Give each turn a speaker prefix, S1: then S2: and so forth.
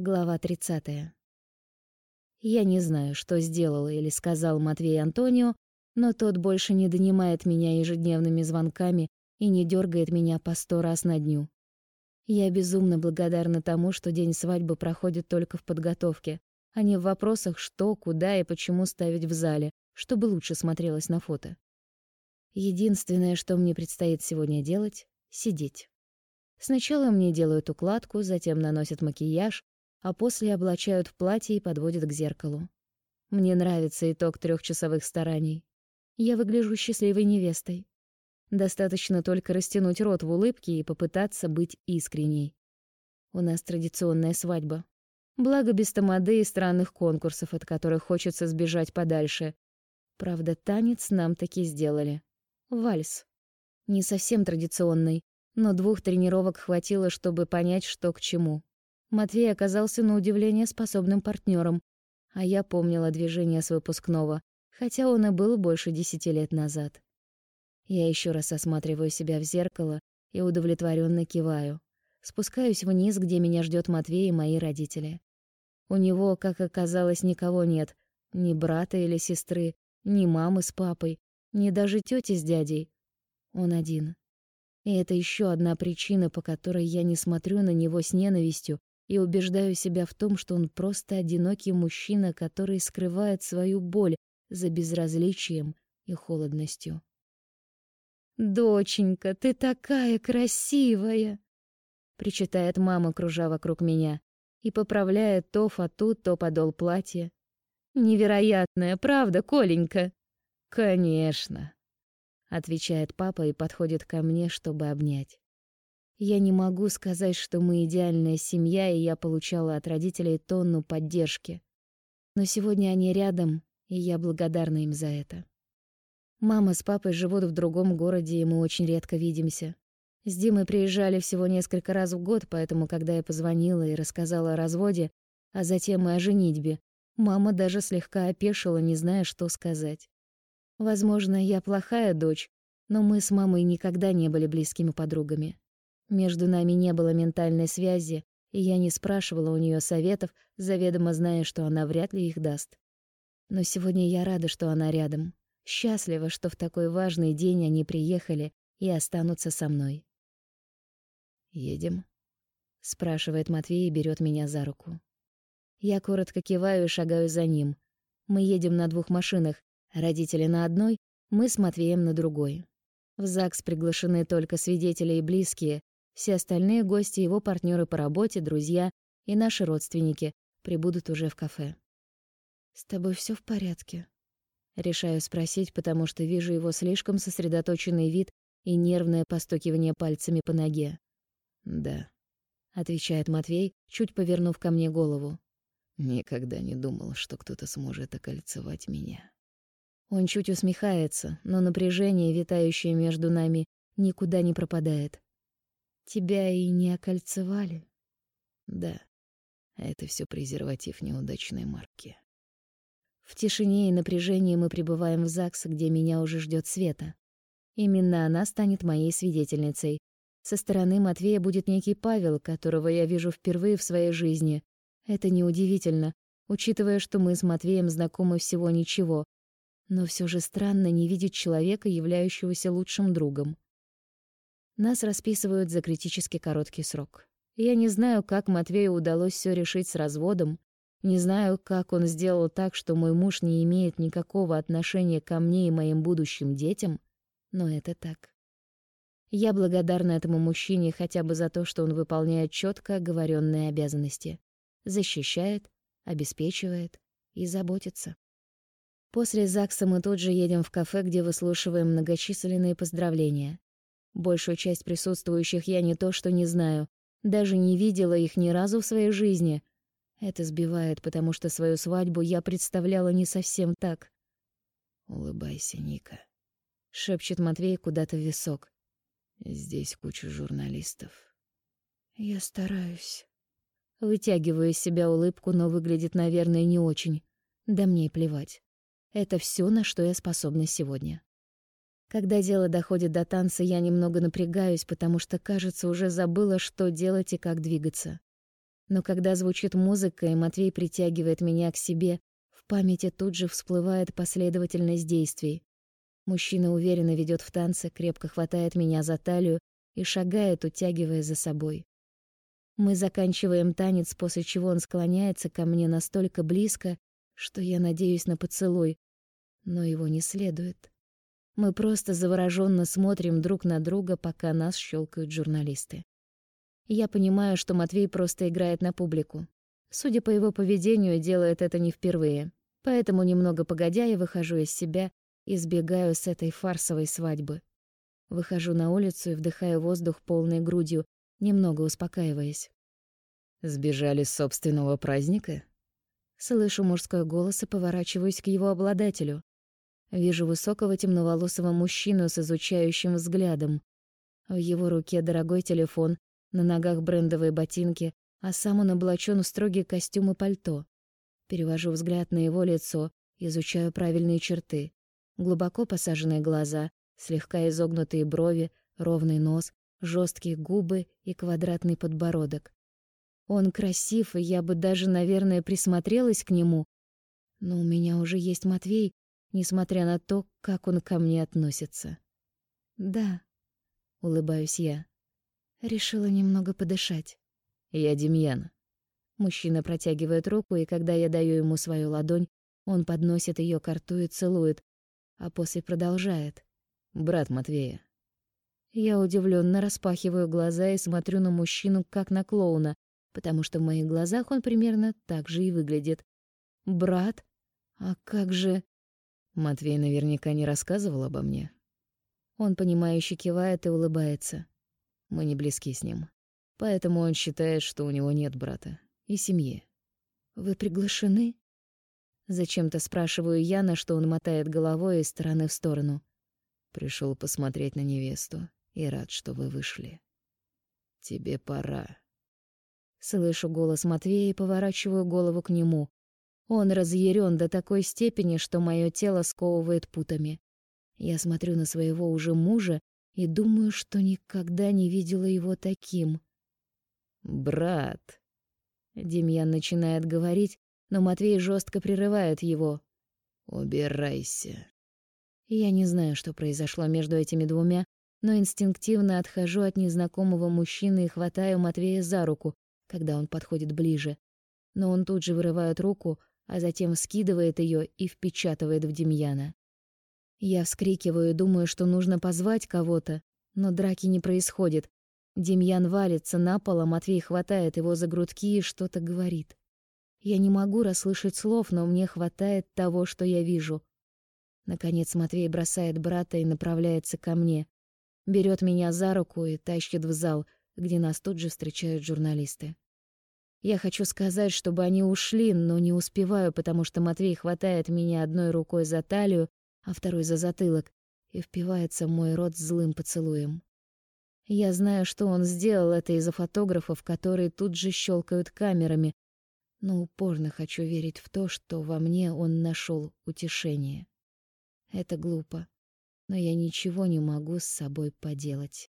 S1: Глава 30. Я не знаю, что сделал или сказал Матвей Антонио, но тот больше не донимает меня ежедневными звонками и не дергает меня по сто раз на дню. Я безумно благодарна тому, что день свадьбы проходит только в подготовке, а не в вопросах, что, куда и почему ставить в зале, чтобы лучше смотрелось на фото. Единственное, что мне предстоит сегодня делать — сидеть. Сначала мне делают укладку, затем наносят макияж, а после облачают в платье и подводят к зеркалу. Мне нравится итог трехчасовых стараний. Я выгляжу счастливой невестой. Достаточно только растянуть рот в улыбке и попытаться быть искренней. У нас традиционная свадьба. Благо без тамады и странных конкурсов, от которых хочется сбежать подальше. Правда, танец нам таки сделали. Вальс. Не совсем традиционный, но двух тренировок хватило, чтобы понять, что к чему. Матвей оказался на удивление способным партнером, а я помнила движение с выпускного, хотя он и был больше десяти лет назад. Я еще раз осматриваю себя в зеркало и удовлетворенно киваю. Спускаюсь вниз, где меня ждет Матвей и мои родители. У него, как оказалось, никого нет. Ни брата или сестры, ни мамы с папой, ни даже тети с дядей. Он один. И это еще одна причина, по которой я не смотрю на него с ненавистью и убеждаю себя в том, что он просто одинокий мужчина, который скрывает свою боль за безразличием и холодностью. «Доченька, ты такая красивая!» — причитает мама, кружа вокруг меня, и поправляет то фату, то подол платья. «Невероятная, правда, Коленька?» «Конечно!» — отвечает папа и подходит ко мне, чтобы обнять. Я не могу сказать, что мы идеальная семья, и я получала от родителей тонну поддержки. Но сегодня они рядом, и я благодарна им за это. Мама с папой живут в другом городе, и мы очень редко видимся. С Димой приезжали всего несколько раз в год, поэтому, когда я позвонила и рассказала о разводе, а затем и о женитьбе, мама даже слегка опешила, не зная, что сказать. Возможно, я плохая дочь, но мы с мамой никогда не были близкими подругами. Между нами не было ментальной связи, и я не спрашивала у нее советов, заведомо зная, что она вряд ли их даст. Но сегодня я рада, что она рядом. Счастлива, что в такой важный день они приехали и останутся со мной.
S2: «Едем?»
S1: — спрашивает Матвей и берет меня за руку. Я коротко киваю и шагаю за ним. Мы едем на двух машинах, родители на одной, мы с Матвеем на другой. В ЗАГС приглашены только свидетели и близкие, все остальные гости, его партнеры по работе, друзья и наши родственники прибудут уже в кафе. «С тобой все в порядке?» Решаю спросить, потому что вижу его слишком сосредоточенный вид и нервное постукивание пальцами по ноге.
S2: «Да», —
S1: отвечает Матвей, чуть повернув ко мне голову.
S2: «Никогда не думал, что кто-то сможет окольцевать меня».
S1: Он чуть усмехается, но напряжение, витающее между нами, никуда не пропадает. Тебя и не окольцевали?
S2: Да. Это все презерватив неудачной марки.
S1: В тишине и напряжении мы прибываем в ЗАГС, где меня уже ждет Света. Именно она станет моей свидетельницей. Со стороны Матвея будет некий Павел, которого я вижу впервые в своей жизни. Это неудивительно, учитывая, что мы с Матвеем знакомы всего ничего. Но все же странно не видеть человека, являющегося лучшим другом. Нас расписывают за критически короткий срок. Я не знаю, как Матвею удалось все решить с разводом, не знаю, как он сделал так, что мой муж не имеет никакого отношения ко мне и моим будущим детям, но это так. Я благодарна этому мужчине хотя бы за то, что он выполняет четко оговоренные обязанности, защищает, обеспечивает и заботится. После ЗАГСа мы тут же едем в кафе, где выслушиваем многочисленные поздравления. Большую часть присутствующих я не то что не знаю, даже не видела их ни разу в своей жизни. Это сбивает, потому что свою свадьбу я представляла не совсем так.
S2: «Улыбайся, Ника», —
S1: шепчет Матвей куда-то в висок.
S2: «Здесь куча журналистов».
S1: «Я стараюсь». Вытягиваю из себя улыбку, но выглядит, наверное, не очень. Да мне и плевать. Это все, на что я способна сегодня. Когда дело доходит до танца, я немного напрягаюсь, потому что, кажется, уже забыла, что делать и как двигаться. Но когда звучит музыка, и Матвей притягивает меня к себе, в памяти тут же всплывает последовательность действий. Мужчина уверенно ведет в танце, крепко хватает меня за талию и шагает, утягивая за собой. Мы заканчиваем танец, после чего он склоняется ко мне настолько близко, что я надеюсь на поцелуй, но его не следует. Мы просто завороженно смотрим друг на друга, пока нас щелкают журналисты. Я понимаю, что Матвей просто играет на публику. Судя по его поведению, делает это не впервые. Поэтому немного погодя я выхожу из себя и сбегаю с этой фарсовой свадьбы. Выхожу на улицу и вдыхаю воздух полной грудью, немного успокаиваясь.
S2: «Сбежали с собственного праздника?»
S1: Слышу мужской голос и поворачиваюсь к его обладателю. Вижу высокого темноволосого мужчину с изучающим взглядом. В его руке дорогой телефон, на ногах брендовые ботинки, а сам он облачен в строгий костюм и пальто. Перевожу взгляд на его лицо, изучаю правильные черты. Глубоко посаженные глаза, слегка изогнутые брови, ровный нос, жесткие губы и квадратный подбородок. Он красив, и я бы даже, наверное, присмотрелась к нему. Но у меня уже есть Матвей, несмотря на то, как он ко мне относится. Да, улыбаюсь я. Решила немного подышать.
S2: Я Демьян.
S1: Мужчина протягивает руку, и когда я даю ему свою ладонь, он подносит ее к рту и целует, а после продолжает.
S2: Брат Матвея.
S1: Я удивленно распахиваю глаза и смотрю на мужчину как на клоуна, потому что в моих глазах он примерно так же и выглядит. Брат? А как же...
S2: Матвей наверняка не рассказывал обо мне.
S1: Он понимающе кивает и улыбается.
S2: Мы не близки с ним. Поэтому он считает, что у него нет брата и семьи.
S1: Вы приглашены? Зачем-то спрашиваю я, на что он мотает головой из стороны в сторону.
S2: Пришел посмотреть на невесту и рад, что вы вышли. Тебе пора.
S1: Слышу голос Матвея и поворачиваю голову к нему. Он разъярен до такой степени, что мое тело сковывает путами. Я смотрю на своего уже мужа и думаю, что никогда не видела его таким.
S2: «Брат!»
S1: Демьян начинает говорить, но Матвей жестко прерывает его.
S2: «Убирайся!»
S1: Я не знаю, что произошло между этими двумя, но инстинктивно отхожу от незнакомого мужчины и хватаю Матвея за руку, когда он подходит ближе. Но он тут же вырывает руку, а затем скидывает ее и впечатывает в Демьяна. Я вскрикиваю думаю, что нужно позвать кого-то, но драки не происходит. Демьян валится на пол, а Матвей хватает его за грудки и что-то говорит. Я не могу расслышать слов, но мне хватает того, что я вижу. Наконец Матвей бросает брата и направляется ко мне. Берет меня за руку и тащит в зал, где нас тут же встречают журналисты. Я хочу сказать, чтобы они ушли, но не успеваю, потому что Матвей хватает меня одной рукой за талию, а второй за затылок и впивается в мой рот злым поцелуем. Я знаю, что он сделал это из-за фотографов, которые тут же щелкают камерами, но упорно хочу верить в то, что во мне он нашел утешение. Это глупо, но я ничего не могу с собой поделать.